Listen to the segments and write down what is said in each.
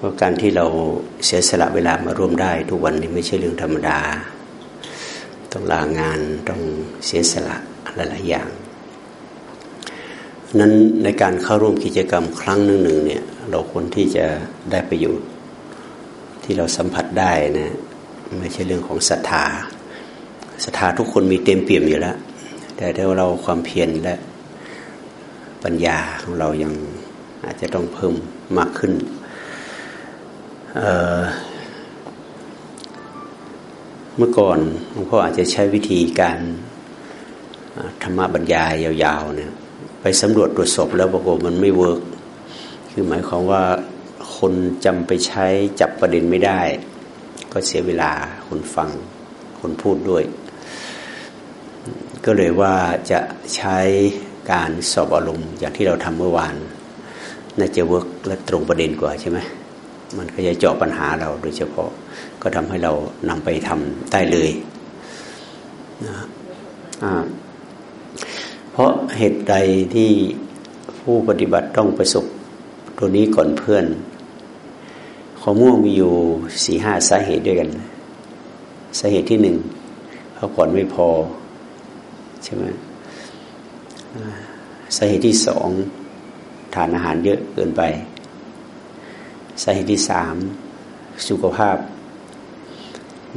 เพราะการที่เราเสียสละเวลามาร่วมได้ ทุกวันนี้ไม่ใช่เรื่องธรรมดา ต้องลางานต้องเสียสละหลายๆอย่างนั้นในการเข้าร่วมกิจกรรมครั้งหนึ่งหนึ่งเนี่ยเราควรที่จะได้ประโยชน์ที่เราสัมผัสได้นะไม่ใช่เรื่องของศรัทธาศรัทธาทุกคนมีเต็มเปี่ยมอยู่แล้ว แต่ถ้าเราความเพียรและปัญญาของเรายังอาจจะต้องเพิ่มมากขึ้น เมื่อก่อนหลวงพ่ออาจจะใช้วิธีการธรรมบรรยายยาวๆเนี่ยไปสำรวจตรวจสอบแล้วบอกว่ามันไม่เวิร์กคือหมายความว่าคนจำไปใช้จับประเด็นไม่ได้ ก็เสียเวลาคนฟัง คนพูดด้วย ก็เลยว่าจะใช้การสอบอารมณ์อย่างที่เราทำเมื่อวาน น่าจะเวิร์กและตรงประเด็นกว่าใช่ไหม มันก็จะเจาะปัญหาเราโดยเฉพาะก็ทำให้เรานำไปทำได้เลยนะเพราะเหตุใดที่ผู้ปฏิบัติต้องประสบตัวนี้ก่อนเพื่อนความม่วงมีอยู่สี่ห้าสาเหตุด้วยกัน สาเหตุที่หนึ่งเขาผ่อนไม่พอ ใช่ไหมสาเหตุที่สองทานอาหารเยอะเกินไป สาเหตุที่สามสุขภาพ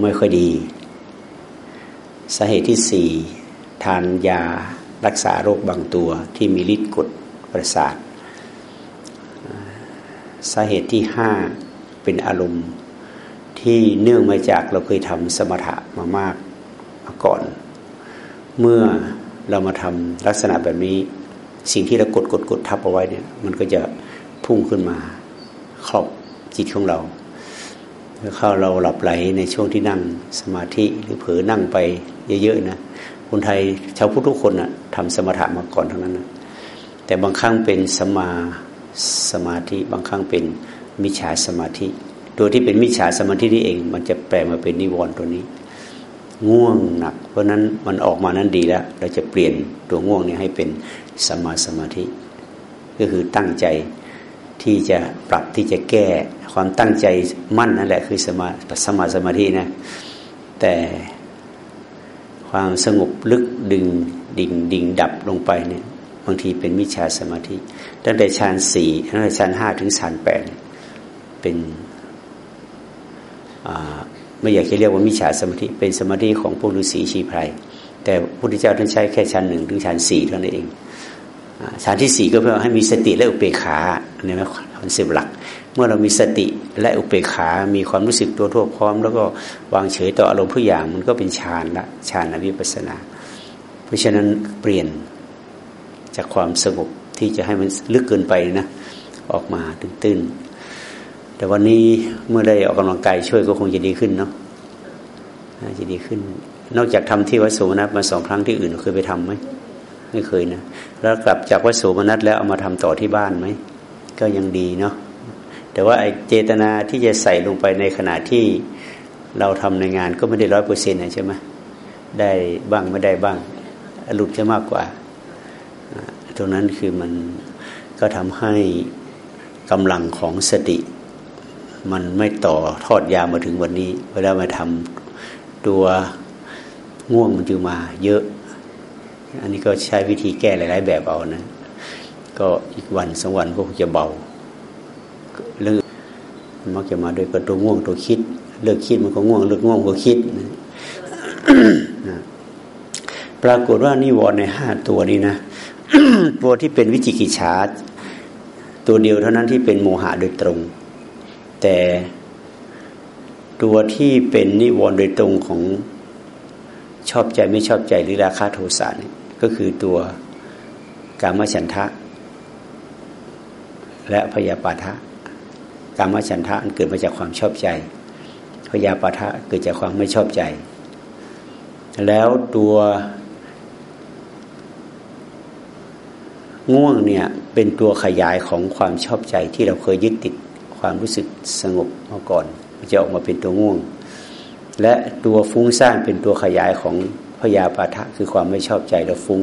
ไม่ค่อยดี สาเหตุที่สี่ทานยารักษาโรคบางตัวที่มีฤทธิ์กดประสาท สาเหตุที่ห้าเป็นอารมณ์ที่เนื่องมาจากเราเคยทำสมถะมามากมาก่อน เมื่อเรามาทำลักษณะแบบนี้ สิ่งที่เรากดกดกดทับเอาไว้เนี่ย มันก็จะพุ่งขึ้นมา ครอบจิตของเราเข้าเราหลับไหลในช่วงที่นั่งสมาธิหรือเผลอนั่งไปเยอะๆนะคนไทยชาวพุทธทุกคนนะ่ะทำสมถะมาก่อนทั้งนั้นนะแต่บางครั้งเป็นสมาสมาธิ บางครั้งเป็นมิจฉาสมาธิ ตัวที่เป็นมิจฉาสมาธินี่เอง มันจะแปลมาเป็นนิวรณ์ตัวนี้ ง่วงหนัก เพราะนั้นมันออกมานั้นดีแล้ว เราจะเปลี่ยนตัวง่วงนี้ให้เป็นสมาสมาธิ ก็คือตั้งใจ ที่จะปรับที่จะแก้ความตั้งใจมั่นนั่นแหละคือสมาสมาสมาธินะ แต่ความสงบลึกดึงดิ่งดิ่งดับลงไปเนี่ยบางทีเป็นมิจฉาสมาธิ ตั้งแต่ฌานสี่ตั้งแต่ฌานห้าถึงฌานแปดเป็นไม่อยากจะเรียกว่ามิจฉาสมาธิเป็นสมาธิของพวกฤาษีชีไพรแต่พระพุทธเจ้าท่านใช้แค่ชั้นหนึ่งถึงชั้นสี่เท่านั้นเอง ชั้นที่สี่ก็เพื่อให้มีสติและอุเบกขาเนี่ยนะคอนเซปต์หลัก เมื่อเรามีสติและอุเบกขา มีความรู้สึกตัวทั่วพร้อม แล้วก็วางเฉยต่ออารมณ์ทุกอย่างมันก็เป็นฌานละฌานวิปัสนา เพราะฉะนั้นเปลี่ยนจากความสงบที่จะให้มันลึกเกินไปนะออกมาตื้นๆแต่วันนี้เมื่อได้ออกกำลังกายช่วยก็คงจะดีขึ้นเนาะจะดีขึ้น นอกจากทำที่วัดสุวรรณมาสองครั้งที่อื่นเคยไปทํำไหมไม่เคยนะ แล้วกลับจากวัดสุวรรณแล้วเอามาทำต่อที่บ้านไหมก็ยังดีเนาะแต่ว่าไอเจตนาที่จะใส่ลงไปในขณะที่เราทำในงานก็ไม่ได้ร้อยเปอร์เซ็นต์นะใช่ไหมได้บ้างไม่ได้บ้างหลุดจะมากกว่า ตรงนั้นคือมันก็ทำให้กำลังของสติ มันไม่ต่อทอดยาวมาถึงวันนี้ เวลามาทำตัวง่วงมันจึงมาเยอะ อันนี้ก็ใช้วิธีแก้หลาย ๆ แบบเอานะ ก็อีกวันสองวันก็จะเบาเรื่องมักจะมาโดยกระตัวง่วงตัวคิด เลิกคิดมันก็ง่วง เลิกง่วงก็คิดนะปรากฏว่านิวรณ์ในห้าตัวนี้นะตัวที่เป็นวิจิกิจฉาตัวเดียวเท่านั้นที่เป็นโมหะโดยตรง แต่ตัวที่เป็นนิวรณ์โดยตรงของชอบใจไม่ชอบใจหรือราคาโทสะนี่ ก็คือตัวกามฉันทะ และพยาปาทะกามฉันทะเกิดมาจากความชอบใจ พยาปาทะเกิดจากความไม่ชอบใจ แล้วตัวง่วงเนี่ยเป็นตัวขยายของความชอบใจที่เราเคยยึดติดความรู้สึกสงบมาก่อน จะออกมาเป็นตัวง่วง และตัวฟุ้งซ่านเป็นตัวขยายของ พยาปาทะคือความไม่ชอบใจและฟุ้ง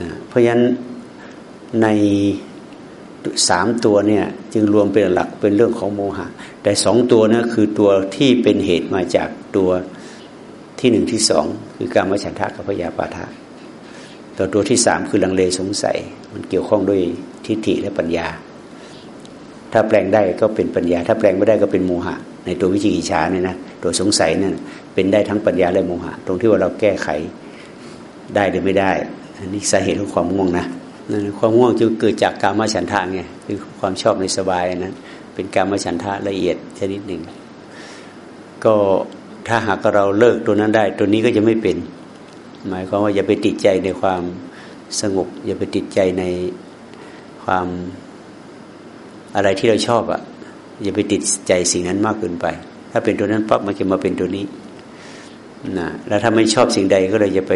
นะเพราะฉะนั้นในสามตัวเนี่ยจึงรวมเป็นหลักเป็นเรื่องของโมหะ แต่สองตัวนะคือตัวที่เป็นเหตุมาจากตัวที่หนึ่งที่สองคือการมฉันทะกับพยาปาทะตัวตัวที่สามคือลังเลสงสัย มันเกี่ยวข้องด้วยทิฏฐิและปัญญา ถ้าแปลงได้ก็เป็นปัญญา ถ้าแปลงไม่ได้ก็เป็นโมหะ ในตัววิจิกิจฉาเนี่ยนะตัวสงสัยนั่น เป็นได้ทั้งปัญญาและโมหะ ตรงที่ว่าเราแก้ไขได้หรือไม่ได้ อันนี้สาเหตุของความง่วงนะความง่วงจะเกิดจากการมาฉันทะไงคือความชอบในสบายนะเป็นการมาฉันทะละเอียดชนิดหนึ่ง ก็ถ้าหากเราเลิกตัวนั้นได้ ตัวนี้ก็จะไม่เป็น หมายความว่าอย่าไปติดใจในความสงบ อย่าไปติดใจในความอะไรที่เราชอบอะ่ะอย่าไปติดใจสิ่งนั้นมากเกินไป ถ้าเป็นตัวนั้นปั๊บมันจะมาเป็นตัวนี้ นะแล้วถ้าไม่ชอบสิ่งใดก็เลยจะไป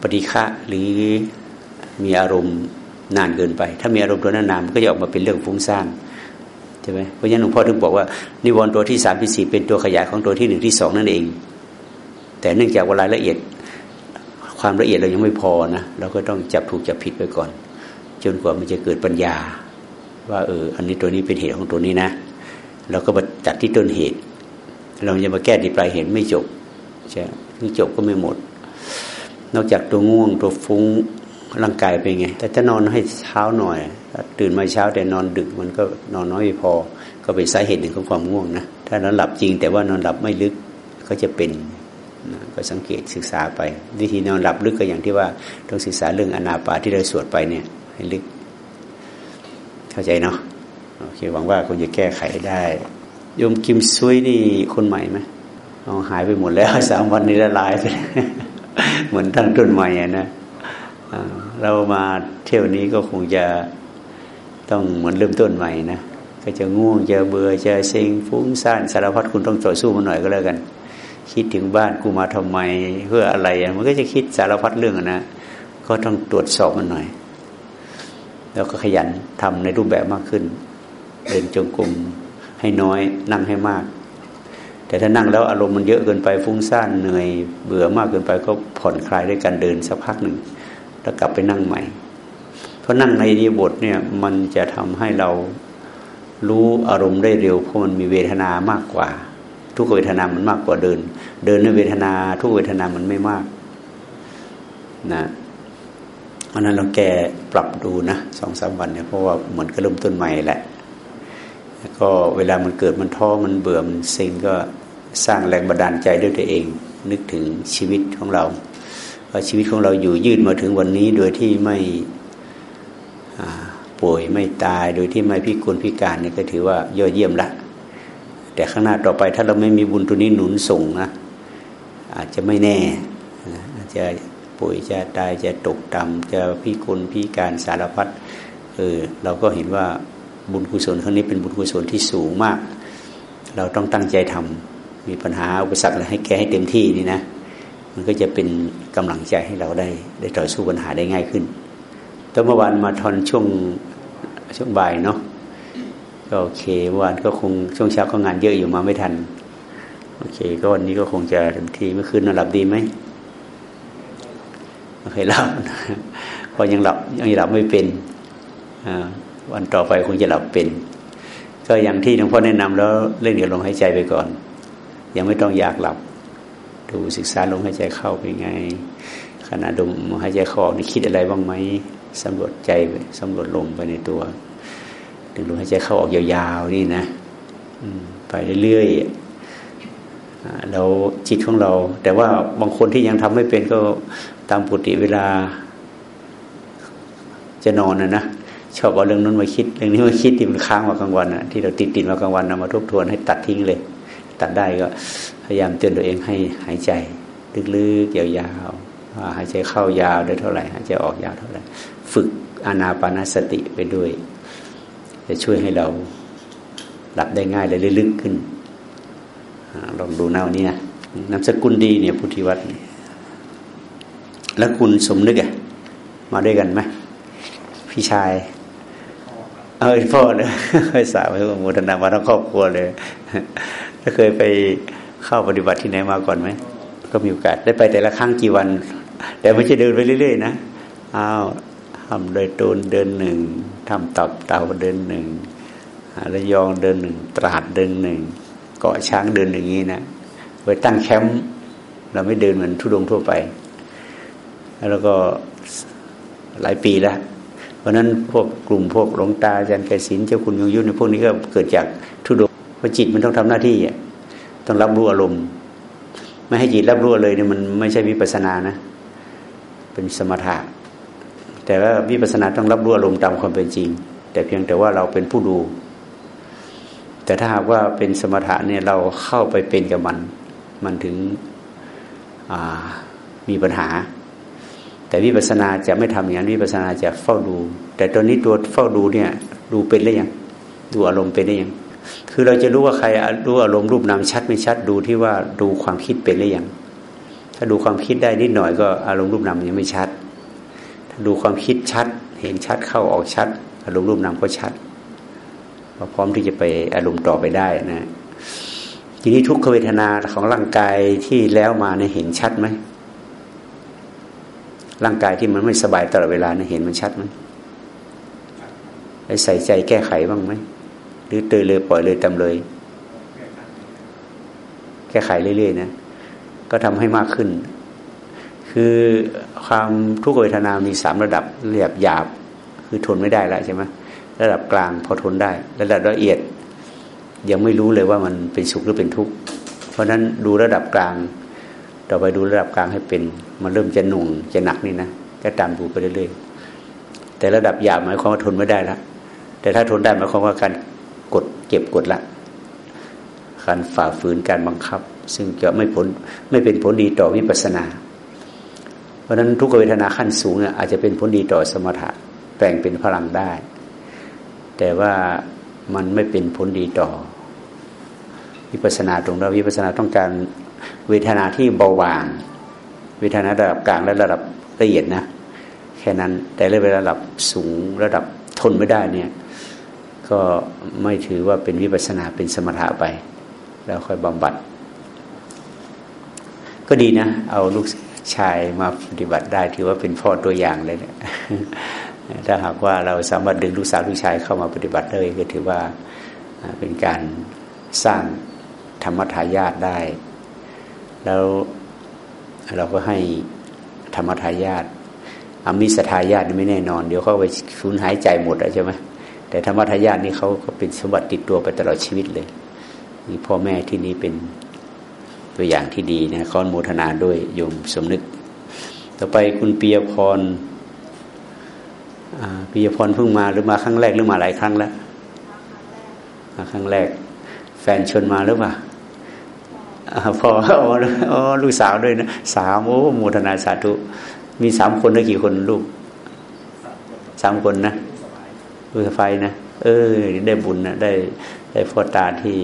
ปฏิฆะหรือมีอารมณ์นานเกินไป ถ้ามีอารมณ์ตัวนั้นนานมันก็จะออกมาเป็นเรื่องฟุ้งซ่านใช่ไหมเพราะฉะนั้นหลวงพ่อถึงบอกว่านิวรณ์ตัวที่สามที่สี่เป็นตัวขยายของตัวที่หนึ่งที่สองนั่นเอง แต่เนื่องจากว่ารายละเอียด ความละเอียดเรายังไม่พอนะเราก็ต้องจับถูกจับผิดไปก่อน จนกว่ามันจะเกิดปัญญา ว่าเอออันนี้ตัวนี้เป็นเหตุของตัวนี้นะเราก็มาจัดที่ต้นเหตุ เราจะมาแก้ที่ปลายเหตุไม่จบใช่ไม่จบก็ไม่หมด นอกจากตัวง่วงตัวฟุ้งร่างกายเป็นไง แต่ถ้านอนให้เช้าหน่อย ตื่นมาเช้าแต่นอนดึกมันก็นอนน้อยพอ ก็เป็นสาเหตุหนึ่งของความง่วงนะ ถ้านอนหลับจริง แต่ว่านอนหลับไม่ลึกก็จะเป็นนะก็สังเกตศึกษาไป วิธีนอนหลับลึกก็อย่างที่ว่าต้องศึกษาเรื่องอนาปาที่เราสวดไปเนี่ยให้ลึก เข้าใจเนาะโอเคหวังว่าคุณจะแก้ไขได้ โยมกิมซุยนี่คนใหม่ไหมเอาหายไปหมดแล้วสามวันนี้ละลายไปเหมือนตั้งต้นใหม่นะเรามาเที่ยวนี้ก็คงจะต้องเหมือนเริ่มต้นใหม่นะก็จะง่วงจะเบื่อจะเซ็งฟุ้งซ่านสารพัดคุณต้องต่อสู้มันหน่อยก็แล้วกัน คิดถึงบ้านกูมาทำไมเพื่ออะไรมันก็จะคิดสารพัดเรื่องนะก็ต้องตรวจสอบมันหน่อย แล้วก็ขยันทำในรูปแบบมากขึ้น เดินจงกรม ให้น้อยนั่งให้มาก แต่ถ้านั่งแล้วอารมณ์มันเยอะเกินไปฟุ้งซ่านเหนื่อยเบื่อมากเกินไปก็ผ่อนคลายด้วยการเดินสักพักหนึ่ง แล้วกลับไปนั่งใหม่ เพราะนั่งในนิบทเนี่ยมันจะทำให้เรารู้อารมณ์ได้เร็วเพราะมันมีเวทนามากกว่า ทุกเวทนามันมากกว่าเดิน เดินในเวทนา ทุกเวทนามันไม่มากนะเพราะนั้นเราแก้ปรับดูนะสองสามวันเนี่ยเพราะว่าเหมือนก็เริ่มต้นใหม่แหละ ก็เวลามันเกิดมันท้อมันเบื่อมันเซ็งก็สร้างแรงบันดาลใจด้วยตัวเอง นึกถึงชีวิตของเราว่าชีวิตของเราอยู่ยืดมาถึงวันนี้ โดยที่ไม่ป่วยไม่ตายโดยที่ไม่พิกลพิการนี่ก็ถือว่ายอดเยี่ยมละแต่ข้างหน้าต่อไปถ้าเราไม่มีบุญตัวนี้หนุนส่งนะอาจจะไม่แน่อาจจะป่วยจะตายจะตกต่ำจะพิกลพิการสารพัดเออเราก็เห็นว่า บุญกุศลครั้งนี้เป็นบุญกุศลที่สูงมาก เราต้องตั้งใจทำมีปัญหาอุปสรรคอะไรให้แก้ให้เต็มที่นี่นะ มันก็จะเป็นกำลังใจให้เราได้ ได้ต่อสู้ปัญหาได้ง่ายขึ้นตอเมื่อวานมาทอนช่วงช่วงบ่ายเนาะก็โอเคเมื่อวานก็คงช่วงเช้าก็งานเยอะอยู่มาไม่ทัน โอเค ก็วันนี้ก็คงจะเต็มที่เมื่อคืนนอนหลับดีไหมโอเคหลับพอยังหลับยังหลับไม่เป็นอ่า วันต่อไปคงจะหลับเป็น ก็อย่างที่หลวงพ่อแนะนำแล้วเล่นเดี๋ยวลมหายใจไปก่อน ยังไม่ต้องอยากหลับ ดูศึกษาลมหายใจเข้าเป็นไง ขณะดมหายใจเข้าออกนี่คิดอะไรบ้างไหมสำรวจใจสำรวจลมไปในตัวดึงลมหายใจเข้าออกยาวๆนี่นะไปเรื่อยๆเราจิตของเรา แต่ว่าบางคนที่ยังทำไม่เป็นก็ตามปกติเวลาจะนอนนะนะ ชอบเอาเรื่องนั้นมาคิดเรื่องนี้มาคิดที่มันค้างมากลางวันนะที่เราติดติดมากลางวันนำมาทบทวนให้ตัดทิ้งเลย ตัดได้ก็พยายามเตือนตัวเองให้หายใจลึกๆยาวๆหายใจเข้ายาวได้เท่าไหร่หายใจออกยาวเท่าไหร่ฝึกอานาปานสติไปด้วย จะช่วยให้เราหลับได้ง่ายและลึกขึ้นลองดูหน้าวันนี้นะนามสกุลดีเนี่ยพุทธิวัตรแล้วคุณสมนึกอะมาด้วยกันไหมพี่ชาย เออพ่อเลยสาวโมทนามาทั้งครอบครัวเลยถ้าเคยไปเข้าปฏิบัติที่ไหนมาก่อนไหมก็มีโอกาสได้ไปแต่ละครั้งกี่วัน แต่ไม่ใช่เดินไปเรื่อยๆนะอ้าวทำโดยตูนเดินหนึ่งทำตับเต่าเดินหนึ่งระยองเดินหนึ่งตราดเดินหนึ่งเกาะช้างเดินอย่างนี้นะไว้ตั้งแคมป์เราไม่เดินเหมือนทุดงทั่วไป แล้วก็หลายปีแล้ว เพราะนั้นพวกกลุ่มพวกหลวงตาอาจารย์ไกศินเจ้าคุณยงยุทธในพวกนี้ก็เกิดจากทุดงเพราะจิตมันต้องทำหน้าที่ต้องรับรู้อารมณ์ ไม่ให้จิตรับรู้เลยเนี่ยมันไม่ใช่วิปัสนานะ เป็นสมถะ แต่ว่าวิปัสนาต้องรับรู้อารมณ์ตามความเป็นจริง แต่เพียงแต่ว่าเราเป็นผู้ดู แต่ถ้าหากว่าเป็นสมถะเนี่ยเราเข้าไปเป็นกับมัน มันถึงมีปัญหา แต่วิปัสนาจะไม่ทำอย่างนั้นวิปัสนาจะเฝ้าดู แต่ตอนนี้ตัวเฝ้าดูเนี่ย ดูเป็นหรือยังดูอารมณ์เป็นหรือยังคือเราจะรู้ว่าใครรู้อารมณ์รูปนามชัดไม่ชัดดูที่ว่าดูความคิดเป็นหรือยังถ้าดูความคิดได้นิดหน่อยก็อารมณ์รูปนามยังไม่ชัด ถ้าดูความคิดชัด เห็นชัดเข้าออกชัด อารมณ์รูปนามก็ชัดพร้อมที่จะไปอารมณ์ต่อไปได้นะทีนี้ทุกขเวทนาของร่างกายที่แล้วมาเนี่ยเห็นชัดไหม ร่างกายที่มันไม่สบายตลอดเวลานี่ยเห็นมันชัดไหมไใส่ใจแก้ไขบ้างไหมหรือเตยเลยปล่อยเลยตำเลย แก้ไขเรื่อยๆนะก็ทำให้มากขึ้น คือความทุกขเวทนามีสามระดับระดับหยาบคือทนไม่ได้แล้วใช่ไหมระดับกลางพอทนได้ ระดับละเอียด ยังไม่รู้เลยว่ามันเป็นสุขหรือเป็นทุกข์เพราะฉะนั้นดูระดับกลาง ต่อไปดูระดับกลางให้เป็น มันเริ่มจะหนุ่งจะหนักนี่นะก็ตามดูไปเรื่อยๆแต่ระดับหยาบหมายความว่าทนไม่ได้แล้วแต่ถ้าทนได้หมายความว่าการกดเก็บกดละการฝ่าฝืนการบังคับ ซึ่งจะไม่ผลไม่เป็นผลดีต่อวิปัสสนา เพราะฉะนั้นทุกเวทนาขั้นสูงอาจจะเป็นผลดีต่อสมถะแปลงเป็นพลังได้ แต่ว่ามันไม่เป็นผลดีต่อวิปัสนาตรงเราวิปัสนาต้องการ เวทนาที่เบาบาง เวทนาระดับกลางและระดับละเอียดนะ แค่นั้นแต่ระดับสูงระดับทนไม่ได้เนี่ย ก็ไม่ถือว่าเป็นวิปัสนาเป็นสมถะไป แล้วค่อยบำบัด ก็ดีนะ เอาลูกชายมาปฏิบัติได้ถือว่าเป็นพ่อตัวอย่างเลยเนี่ยถ้าหากว่าเราสามารถดึงลูกสาวลูกชายเข้ามาปฏิบัติได้ก็ถือว่าเป็นการสร้างธรรมทายาทได้ แล้วเราก็ให้ธรรมทายาทอามิสทายาทไม่แน่นอน เดี๋ยวเขาไปสูญหายใจหมดใช่ไหมแต่ธรรมทายาทนี่เขาก็เป็นสมบัติติดตัวไปตลอดชีวิตเลยมีพ่อแม่ที่นี่เป็นตัวอย่างที่ดีนะขอโมทนาด้วยโยมสมนึก ต่อไปคุณปียพรปียพรเพิ่งมาหรือมาครั้งแรกหรือมาหลายครั้งแล้วมาครั้งแรก แฟนชวนมาหรือเปล่า พออ๋อลูกสาวด้วยนะสามโอ้โมทนาสาธุ มีสามคนได้กี่คนลูกสามคนนะลูกไฟนะเออ ได้บุญนะได้ได้พ่อตาที่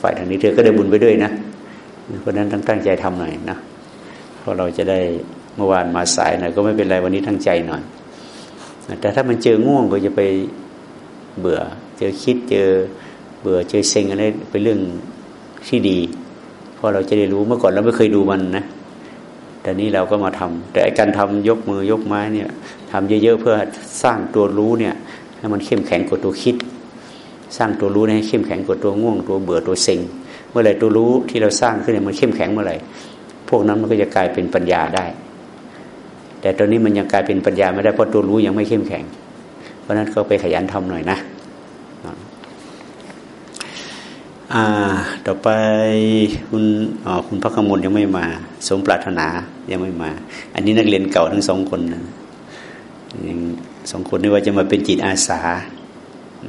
ฝ่ายทางนี้เธอก็ได้บุญไปด้วยนะเพราะนั้นต้องตั้งใจทำหน่อยนะเพราะเราจะได้เมื่อวานมาสายหน่อยก็ไม่เป็นไรวันนี้ทั้งใจหน่อยแต่ถ้ามันเจอง่วงก็จะไปเบื่อ เจอคิดเจอเบื่อเจอเซ็งอะไรเป็นเรื่องที่ดี เพราะเราจะได้รู้เมื่อก่อนเราไม่เคยดูมันนะแต่นี้เราก็มาทำแต่การทำยกมือยกไม้เนี่ยทำเยอะๆเพื่อสร้างตัวรู้เนี่ยให้มันเข้มแข็งกว่าตัวคิด สร้างตัวรู้ให้เข้มแข็งกว่าตัวง่วง ตัวเบื่อตัวเซ็งเมื่อไหร่ตัวรู้ที่เราสร้างขึ้นเนี่ยมันเข้มแข็งเมื่อไหร่พวกนั้นมันก็จะกลายเป็นปัญญาได้ แต่ตอนนี้มันยังกลายเป็นปัญญาไม่ได้เพราะตัวรู้ยังไม่เข้มแข็ง เพราะนั้นก็ไปขยันทำหน่อยนะ อ่า ต่อไปคุณอ๋อคุณพระขมลยังไม่มา สมปรารถนายังไม่มา อันนี้นักเรียนเก่าทั้งสองคนนะยังสองคนนี่ว่าจะมาเป็นจิตอาสา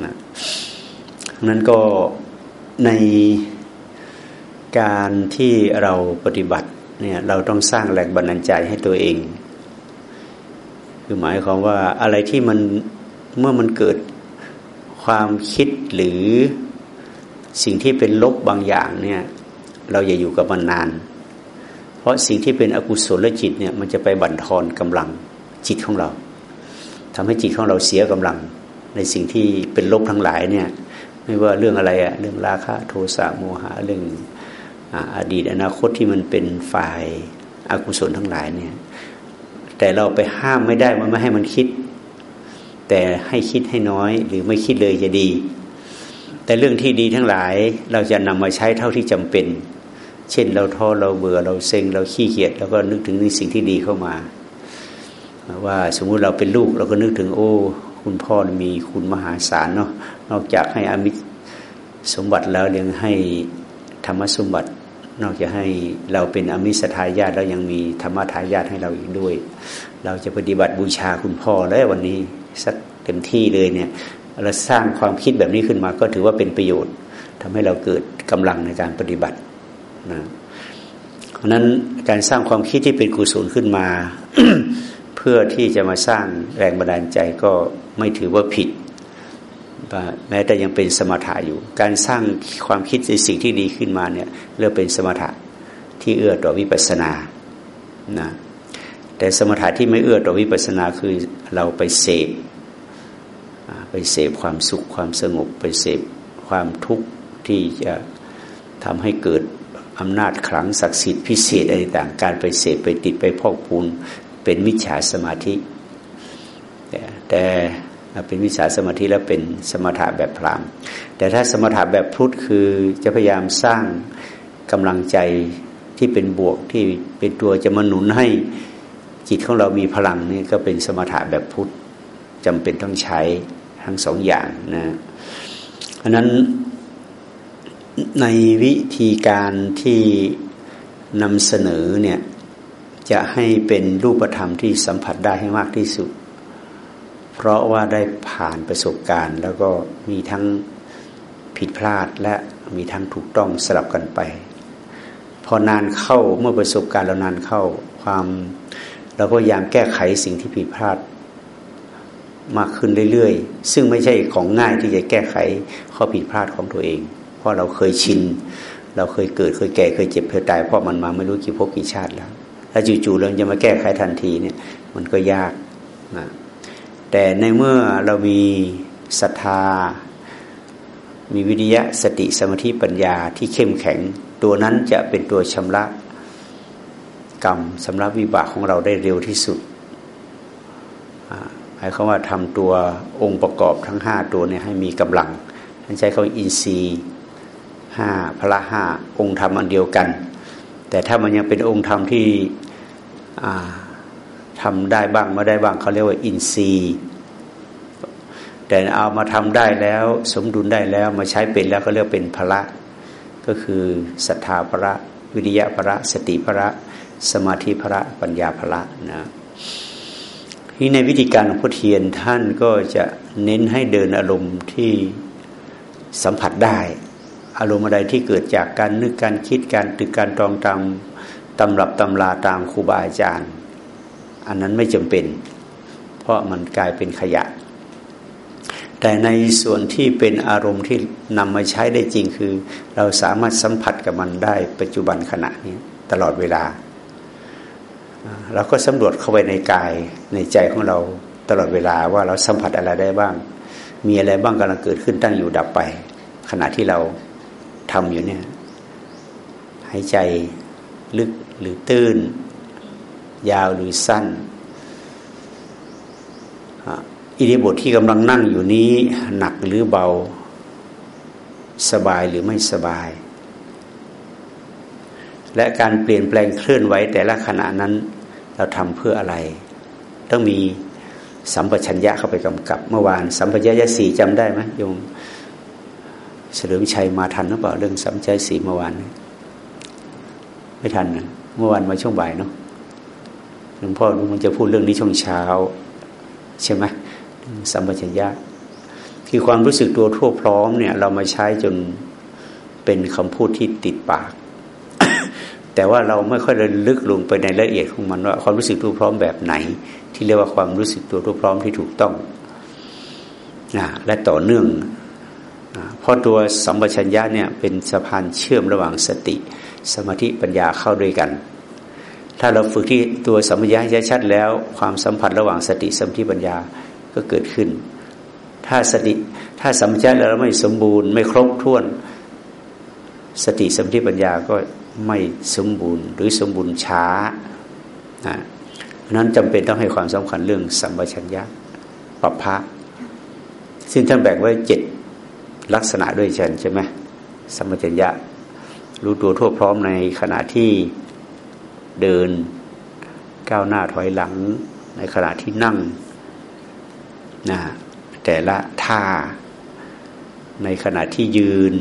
นะนั้นก็ในการที่เราปฏิบัติเนี่ยเราต้องสร้างแรงบันดาลใจให้ตัวเอง คือหมายความว่าอะไรที่มันเมื่อมันเกิดความคิดหรือ สิ่งที่เป็นลบบางอย่างเนี่ยเราอย่าอยู่กับมันนาน เพราะสิ่งที่เป็นอกุศลจิตเนี่ยมันจะไปบั่นทอนกำลังจิตของเราทำให้จิตของเราเสียกำลัง ในสิ่งที่เป็นลบทั้งหลายเนี่ยไม่ว่าเรื่องอะไรอะเรื่องราคะโทสะโมหะเรื่องอดีตอนาคตที่มันเป็นฝ่ายอากุศลทั้งหลายเนี่ยแต่เราไปห้ามไม่ได้มันไม่ให้มันคิด แต่ให้คิดให้น้อยหรือไม่คิดเลยจะดี แต่เรื่องที่ดีทั้งหลายเราจะนำมาใช้เท่าที่จำเป็น เช่นเราท้อเราเบื่อเราเซ็งเราขี้เกียจแล้วก็นึกถึงในสิ่งที่ดีเข้ามา ว่าสมมุติเราเป็นลูกเราก็นึกถึงโอ้ คุณพ่อมีคุณมหาศาลเนาะนอกจากให้อมิตรสมบัติแล้วยังให้ธรรมสมบัติ นอกจากให้เราเป็นอมิสทายาทแล้วยังมีธรรมทายาทให้เราอีกด้วย เราจะปฏิบัติบูชาคุณพ่อแล้ววันนี้สักเต็มที่เลยเนี่ย เราสร้างความคิดแบบนี้ขึ้นมา ก็ถือว่าเป็นประโยชน์ทำให้เราเกิดกำลังในการปฏิบัตินะเพราะนั้นการสร้างความคิดที่เป็นกุศลขึ้นมา เพื่อที่จะมาสร้างแรงบันดาลใจก็ไม่ถือว่าผิดแม้แต่ยังเป็นสมถะอยู่ การสร้างความคิดในสิ่งที่ดีขึ้นมาเนี่ยเรียกเป็นสมถะที่เอื้อต่อวิปัสสนานะแต่สมถะที่ไม่เอื้อต่อวิปัสสนาคือเราไปเสพ ไปเสพความสุขความสงบ ไปเสพความทุกข์ที่จะทำให้เกิดอำนาจขลังศักดิ์สิทธิ์พิเศษอะไรต่างการไปเสพไปติดไปพอกพูนเป็นมิจฉาสมาธิ แต่เป็นวิชาสมาธิแล้วเป็นสมถะแบบพรามแต่ถ้าสมถะแบบพุทธคือจะพยายามสร้างกำลังใจที่เป็นบวกที่เป็นตัวจะมาหนุนให้จิตของเรามีพลังนี่ก็เป็นสมถะแบบพุทธจำเป็นต้องใช้ ทั้งสองอย่างนะเพราะนั้นในวิธีการที่นำเสนอเนี่ยจะให้เป็นรูปธรรมที่สัมผัสได้ให้มากที่สุด เพราะว่าได้ผ่านประสบการณ์ แล้วก็มีทั้งผิดพลาดและมีทั้งถูกต้องสลับกันไป พอนานเข้าเมื่อประสบการณ์เรานานเข้าความเราก็พยายามแก้ไขสิ่งที่ผิดพลาด มากขึ้นเรื่อยๆ ซึ่งไม่ใช่ของง่ายที่จะแก้ไขข้อผิดพลาดของตัวเอง เพราะเราเคยชิน เราเคยเกิดเคยแก่เคยเจ็บเคยตาย เพราะมันมาไม่รู้กี่ภพกี่ชาติแล้ว ถ้าจู่ๆเราจะมาแก้ไขทันทีเนี่ยมันก็ยากนะแต่ในเมื่อเรามีศรัทธา มีวิริยะสติสมาธิปัญญาที่เข้มแข็ง ตัวนั้นจะเป็นตัวชำระกรรมสำหรับวิบากของเราได้เร็วที่สุด หมายความว่าทำตัวองค์ประกอบทั้งห้าตัวเนี่ยให้มีกำลังท่านใช้คำว่าอินทรีย์ห้าพละห้าองค์ธรรมอันเดียวกัน แต่ถ้ามันยังเป็นองค์ธรรมที่ทำได้บ้างไม่ได้บ้างเขาเรียกว่าอินทรีย์แต่เอามาทำได้แล้วสมดุลได้แล้วมาใช้เป็นแล้วก็เรียกเป็นพละก็คือศรัทธาพระวิริยะพระสติพระสมาธิพระปัญญาพระนะ นี่ในวิธีการของพุทเทียนท่านก็จะเน้นให้เดินอารมณ์ที่สัมผัสได้ อารมณ์อะไรที่เกิดจากการนึกการคิดการตึกการตรองตามตำรับตำราตามครูบาอาจารย์ อันนั้นไม่จำเป็น เพราะมันกลายเป็นขยะ แต่ในส่วนที่เป็นอารมณ์ที่นำมาใช้ได้จริงคือ เราสามารถสัมผัสกับมันได้ปัจจุบันขณะนี้ตลอดเวลา เราก็สำรวจเข้าไปในกายในใจของเราตลอดเวลาว่าเราสัมผัสอะไรได้บ้าง มีอะไรบ้างกำลังเกิดขึ้นตั้งอยู่ดับไป ขณะที่เราทำอยู่เนี่ยหายใจลึกหรือตื้น ยาวหรือสั้นอิริบทที่กำลังนั่งอยู่นี้ หนักหรือเบา สบายหรือไม่สบาย และการเปลี่ยนแปลงเคลื่อนไหวแต่ละขณะนั้น เราทำเพื่ออะไร ต้องมีสัมปชัญญะเข้าไปกำกับ เมื่อวาน สัมปชัญญะสี่จำได้ไหมโยมเฉลิมชัยมาทันหรือเปล่าเรื่องสัมปชัญญะสี่เมื่อวาน ไม่ทันนะเมื่อวานมาช่วงบ่ายเนาะหลวงพ่อมันจะพูดเรื่องนี้ช่วงเช้า ใช่ไหมสัมปชัญญะคือความรู้สึกตัวทั่วพร้อมเนี่ย เรามาใช้จนเป็นคำพูดที่ติดปาก แต่ว่าเราไม่ค่อยเลยลึกลงไปในรายละเอียดของมันว่าความรู้สึกตัวพร้อมแบบไหน ที่เรียกว่าความรู้สึกตัวตัวพร้อมที่ถูกต้องนะและต่อเนื่องเพราะตัวสัมปชัญญะเนี่ยเป็นสะพานเชื่อมระหว่างสติ สมาธิปัญญาเข้าด้วยกัน ถ้าเราฝึกที่ตัวสัมปชัญญะชัดแล้ว ความสัมพันธ์ระหว่างสติสมาธิปัญญาก็เกิดขึ้น ถ้าสติถ้าสัมปชัญญะเราไม่สมบูรณ์ไม่ครบถ้วน สติสมาธิปัญญาก็ ไม่สมบูรณ์ หรือสมบูรณ์ช้านะนั้นจำเป็นต้องให้ความสำคัญเรื่องสัมปชัญญะปภะซึ่งท่านแบ่งไว้เจ็ดลักษณะด้วยฉันใช่ไหมสัมปชัญญะ รู้ตัวทั่วพร้อมในขณะที่เดินก้าวหน้าถอยหลัง ในขณะที่นั่งนะแต่ละท่า ในขณะที่ยืน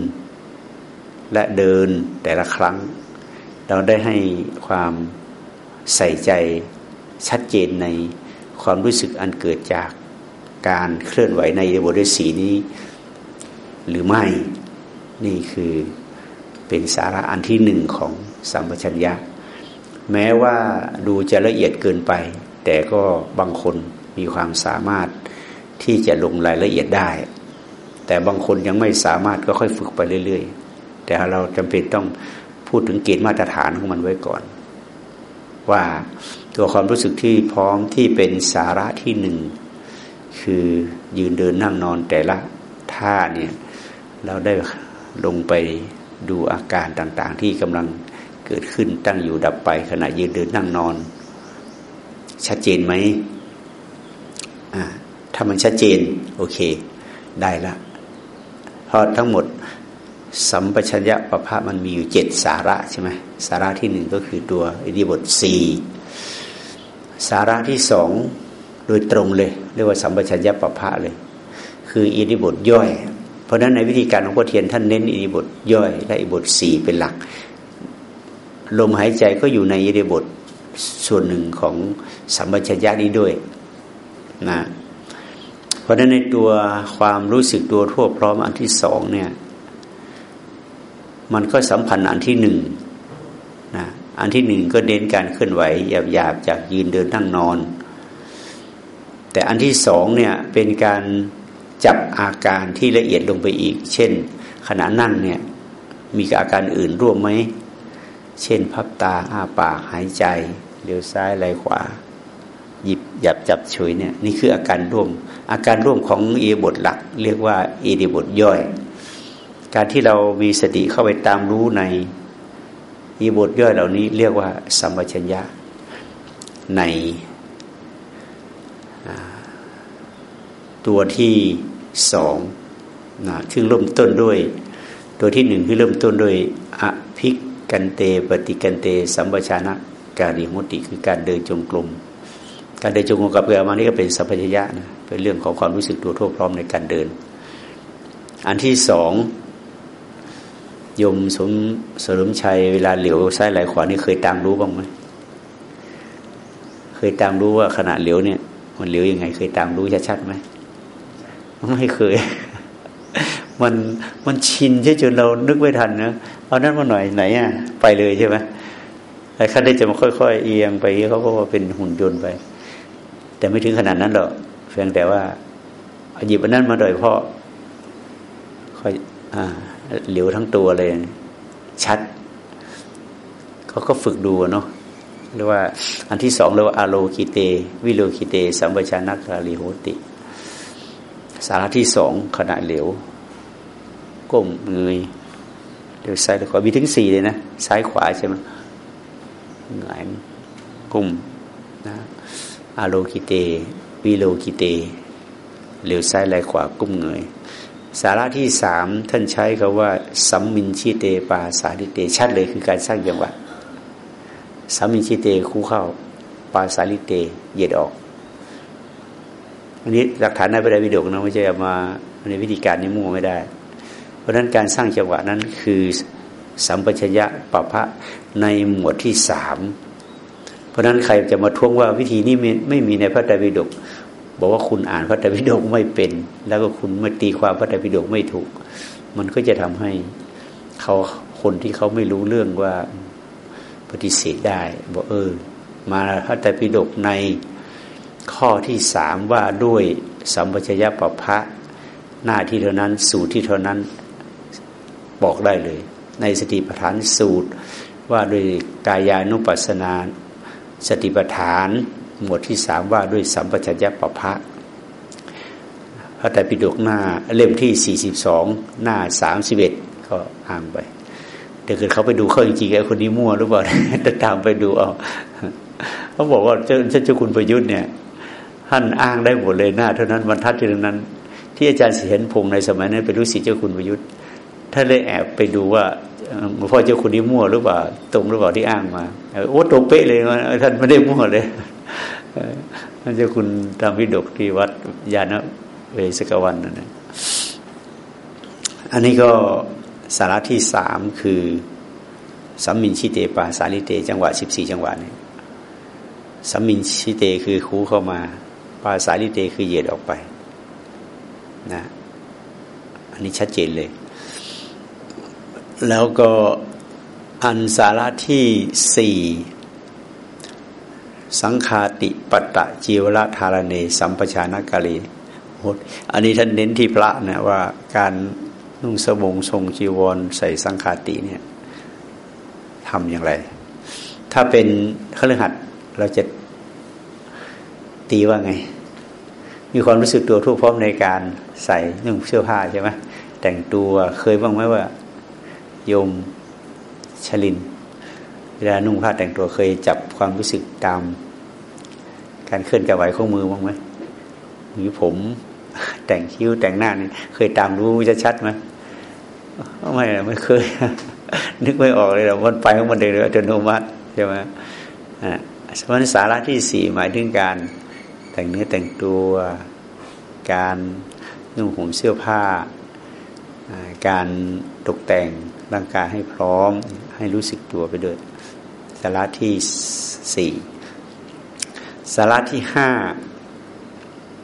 และเดินแต่ละครั้ง เราได้ให้ความใส่ใจชัดเจนในความรู้สึกอันเกิดจากการเคลื่อนไหวในบทสีนี้ หรือไม่นี่คือเป็นสาระอันที่หนึ่งของสัมปชัญญะ แม้ว่าดูจะละเอียดเกินไป แต่ก็บางคนมีความสามารถที่จะลงรายละเอียดได้ แต่บางคนยังไม่สามารถก็ค่อยฝึกไปเรื่อย ๆ แต่เราจำเป็นต้อง พูดถึงเกณฑ์มาตรฐานของมันไว้ก่อน ว่าตัวความรู้สึกที่พร้อมที่เป็นสาระที่หนึ่งคือยืนเดินนั่งนอนแต่ละท่าเนี่ยเราได้ลงไปดูอาการต่างๆ ที่กำลังเกิดขึ้นตั้งอยู่ดับไป ขณะยืนเดินนั่งนอน ชัดเจนไหมถ้ามันชัดเจน โอเค ได้ละเพราะทั้งหมด สัมปชัญญะประภามันมีอยู่เจ็ดสาระใช่ไหมสาระที่หนึ่งก็คือตัวอิริบทสี่สาระที่สองโดยตรงเลย เรียกว่าสัมปชัญญะประภาเลย คืออิริบทย่อย เพราะฉะนั้นในวิธีการของพ่อเทียนท่านเน้นอิริบทย่อย และอิริบทสี่เป็นหลัก ลมหายใจก็อยู่ในอิริบทส่วนหนึ่งของสัมปชัญญะนี้ด้วยนะเพราะฉะนั้นในตัวความรู้สึกตัวทั่วพร้อมอันที่สองเนี่ย มันก็สัมพันธ์อันที่หนึ่งนะอันที่หนึ่งก็เน้นการเคลื่อนไหวหยาบๆจากยืนเดินนั่งนอน แต่อันที่สองเนี่ยเป็นการจับอาการที่ละเอียดลงไปอีก เช่น ขณะนั่งเนี่ยมีอาการอื่นร่วมไหม เช่น พับตาอ้าปากหายใจเลี้ยวซ้ายไหลขวาหยิบหยับจับฉวยเนี่ยนี่คืออาการร่วม อาการร่วมของเอบทหลัก เรียกว่าเอเดบทย่อย การที่เรามีสติเข้าไปตามรู้ในอีบทย่อยเหล่านี้ เรียกว่าสัมปชัญญะในตัวที่สองนะซึ่งเริ่มต้นด้วย ตัวที่หนึ่งที่เริ่มต้นด้วยอภิกันเตปฏิกันเต สัมปชานะการิมุติคือการเดินจงกรมการเดินจงกรมกับเรือมานี่ก็เป็นสัมปชัญญะนะเป็นเรื่องของความรู้สึกตัวทั่วพร้อมในการเดิน อันที่สอง ยมสมสรุมชัยเวลาเหลียวซ้ายไหลขวานี่เคยตามรู้บ้างไหมเคยตามรู้ว่าขณะเหลียวเนี่ย มันเหลียวยังไง เคยตามรู้ชัดๆไหมไม่เคย มันมันชินใช่จนเรานึกไม่ทันนะเอานั้นมาหน่อยไหนอะไปเลยใช่ไหมไอ้ขั้นที่จะมาค่อยๆเอียงไปเขาก็เป็นหุ่นยนต์ไป แต่ไม่ถึงขนาดนั้นหรอกเพียงแต่ว่าหยิบอันนั้นมาโดยพ่อค่อย อ่า เหลียวทั้งตัวเลย ชัดเขาก็ฝึกดูเนาะเรียกว่าอันที่สองเรียกว่าอาโลกิเต วิโลกิเต สัมปชานักาลิโหติ สาระที่สองขณะเหลวก้มเงยเดี๋ยวซ้ายหรือขวามีถึงสี่เลยนะ ซ้ายขวาใช่ไหมหงายก้มนะอโลกิเต วิโลกิเตเหลวซ้ายไหลขวาก้มเงย สาระที่สามท่านใช้คาว่าสัมมินชิเตปาสาลิเตชัดเลยคือการสร้างจังหวะสัมมินชิเตคู่เข้า ปาสาลิเตเย็ดออก อันนี้หลักฐานในพระไตรปิฎกนะไม่ใช่มาในวิธีการนี้มั่วไม่ได้ เพราะนั้นการสร้างจังหวะนั้นคือสัมปชัญญะปะพะในหมวดที่สามเพราะฉะนั้นใครจะมาท้วงว่าวิธีนี้ไม่มีในพระไตรปิฎก บอกว่าคุณอ่านพระไตรปิฎกไม่เป็น แล้วก็คุณมาตีความพระไตรปิฎกไม่ถูก มันก็จะทำให้เขาคนที่เขาไม่รู้เรื่องว่าปฏิเสธได้บอกเออ มาพระไตรปิฎกในข้อที่สามว่าด้วยสัมปชัญญะปภะหน้าที่เท่านั้นสูตรที่เท่านั้นบอกได้เลย ในสติปัฏฐานสูตรว่าด้วยกายานุปัสสนา สติปัฏฐาน หมวดที่สามว่าด้วยสัมปชัญญะปภะพระไตรปิฎกหน้าเล่มที่สี่สิบสองหน้าสามสิบเอ็ดก็อ่านไปแต่เกิดเขาไปดูเขาจริงๆไอ้คนนี้มั่วหรือเปล่าจะตามไปดูเอาเขาบอกว่าเจ้าเจ้าคุณประยุทธ์เนี่ยท่านอ้างได้หมดเลยหน้า เท่านั้นบรรทัดเท่านั้นทที่อาจารย์เสียนพงในสมัยนั้นเป็นลูกศิษย์เจ้าคุณประยุทธ์ท่านเลยแอบไปดูว่าหลวงพ่อเจ้าคุณนี่มั่วหรือเปล่า ตรงหรือเปล่าที่อ้างมาโอ้ตรงเป๊ะเลยท่านไม่ได้มั่วเลย ท่านเจ้าคุณตามวิดกที่วัดยานะเวสกวันนั่นอันนี้ก็สาระที่สามคือสัมมินชิเตปาสาลิเต จังหวะสิบสี่จังหวะนี่สัมมินชิเตคือคูเข้ามา ปาสาลิเตคือเหยียดออกไปนะอันนี้ชัดเจนเลย แล้วก็อันสาระที่สี่ สังคาติปตะจีวระธารเน สัมปชานกาลีอันนี้ท่านเน้นที่พระนะว่าการนุ่งสบงทรงจีวรใส่สังคาติเนี่ยทำอย่างไร ถ้าเป็นเครือขัดเราจะตีว่าไง มีความรู้สึกตัวทุกพร้อมในการใส่นุ่งเสื้อผ้าใช่ไหมแต่งตัวเคยบ้างไหมว่า โยมชลิน เวลานุ่งผ้าแต่งตัวเคยจับความรู้สึกตาม การเคลื่อนกระไหวของมือบ้างไหมหรือผมแต่งคิ้วแต่งหน้านี่เคยตามรู้จะชัดไหมไม่ไม่เคย นึกไม่ออกเลยหรอกมันไปของมันเองเลยอัตโนมัติใช่ไหมอ่าสมสาระที่สี่หมายถึงการแต่งเนื้อแต่งตัว การนุ่งห่มเสื้อผ้า การตกแต่งร่างกายให้พร้อมให้รู้สึกตัวไปด้วยสาระที่สี่สาระที่ห้า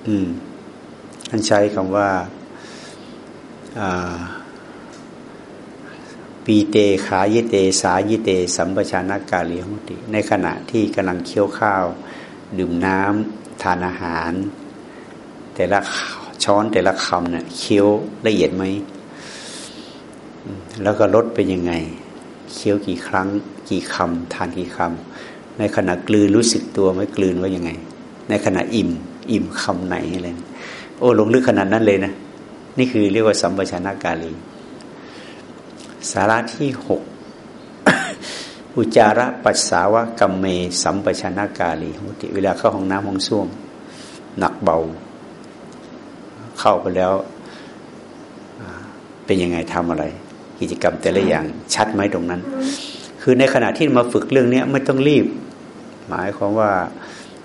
อืมท่านใช้คำว่าปีเตขายเต สายเต สัมปชานากาลีหุติ ในขณะที่กำลังเคี้ยวข้าว ดื่มน้ำทานอาหาร แต่ละช้อนแต่ละคำเนี่ยเคี้ยวละเอียดไหม แล้วก็ลดเป็นยังไงเคี้ยวกี่ครั้ง กี่คำทานกี่คำในขณะกลืนรู้สึกตัวไหมกลืนว่ายังไง ในขณะอิ่ม อิ่มคำไหนอะไรโอ้ลงลึกขนาดนั้นเลยนะ นี่คือเรียกว่าสัมปชานากาลี สาระที่หกอุจาระปัสสาวะกัมเม สัมปชานากาลีหุติเวลาเข้าห้องน้ำห้องส้วม หนักเบา เข้าไปแล้ว เป็นยังไงทำอะไร กิจกรรมแต่ละอย่างชัดไหมตรงนั้น คือในขณะที่มาฝึกเรื่องนี้ไม่ต้องรีบ หมายความว่า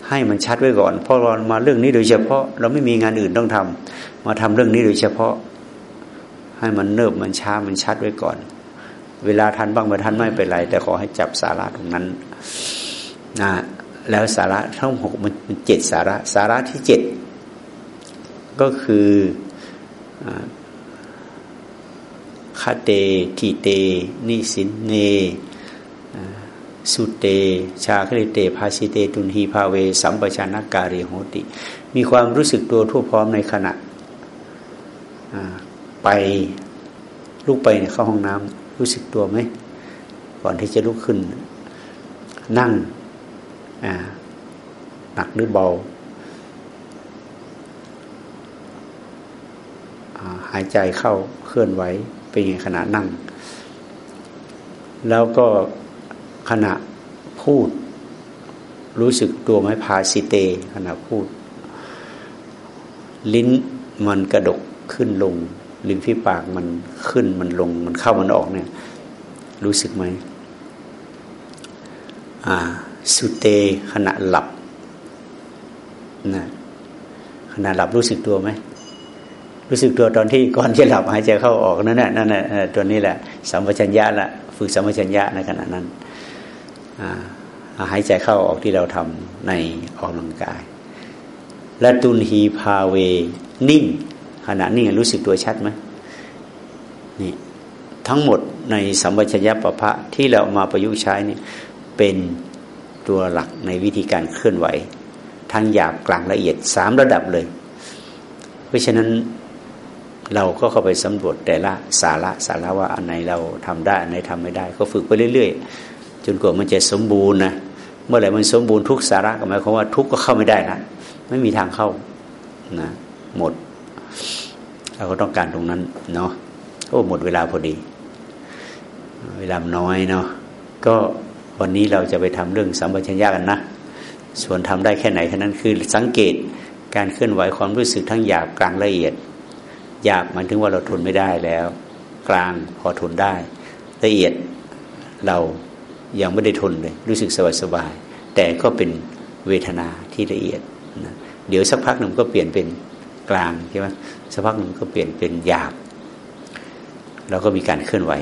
ให้มันชัดไว้ก่อนเพราะเรามาเรื่องนี้โดยเฉพาะ เราไม่มีงานอื่นต้องทำมาทำเรื่องนี้โดยเฉพาะ ให้มันเนิบมันช้ามันชัดไว้ก่อน เวลาทันบ้างไม่ทันไม่เป็นไร แต่ขอให้จับสาระตรงนั้นนะแล้วสาระทั้งหกมันเจ็ดสาระ สาระที่เจ็ดก็คือ คาเตทีเต นิสินเน สุเต ชาคริเต ภาสิเต ตุนหีภาเว สัมปชานการิโหติ มีความรู้สึกตัวทั่วพร้อมในขณะไปลุกไปเข้าห้องน้ำรู้สึกตัวไหม ก่อนที่จะลุกขึ้น นั่งหนักหรือเบาหายใจเข้าเคลื่อนไหว เป็นไงขณะนั่ง แล้วก็ขณะพูด รู้สึกตัวไหมพาสิเต ขณะพูด ลิ้นมันกระดกขึ้นลง ลิ้นที่ปากมันขึ้นมันลง มันเข้ามันออกเนี่ย รู้สึกไหมอ่า สุเตขณะหลับนะขณะหลับรู้สึกตัวไหม รู้สึกตัวตอนที่ก่อนจะหลับหายใจเข้าออกนั่นแหละนั่นแหละตัวนี้แหละสัมปชัญญะละฝึกสัมปชัญญะในขณะนั้นหายใจเข้าออกที่เราทำในออกกำลังกายและตุนฮีพาเว นิ่ง ขณะนิ่งรู้สึกตัวชัดไหมนี่ทั้งหมดในสัมปชัญญะปะพะที่เรามาประยุกต์ใช้นี่เป็นตัวหลักในวิธีการเคลื่อนไหว ทั้งหยาบกลางละเอียดสามระดับเลย เพราะฉะนั้น เราก็เข้าไปสำรวจแต่ละสาระสาระว่าอันไหนเราทำได้อันไหนทำไม่ได้ ก็ฝึกไปเรื่อย ๆ จนกว่ามันจะสมบูรณ์นะเมื่อไหร่มันสมบูรณ์ทุกสาระก็หมายความว่าทุกก็เข้าไม่ได้ละไม่มีทางเข้านะหมด เราก็ต้องการตรงนั้นเนาะโอ้หมดเวลาพอดี เวลาน้อยเนาะก็วันนี้เราจะไปทำเรื่องสัมปชัญญะกันนะส่วนทำได้แค่ไหนแค่นั้นคือสังเกตการเคลื่อนไหวความรู้สึกทั้งหยาบกลางละเอียด หยาบมันถึงว่าเราทนไม่ได้แล้ว กลางพอทนได้ ละเอียดเรายังไม่ได้ทนเลย รู้สึกสบายสบายแต่ก็เป็นเวทนาที่ละเอียดนะเดี๋ยวสักพักหนึ่งก็เปลี่ยนเป็นกลางใช่ไหมสักพักหนึ่งก็เปลี่ยนเป็นหยาบเราก็มีการเคลื่อนไหว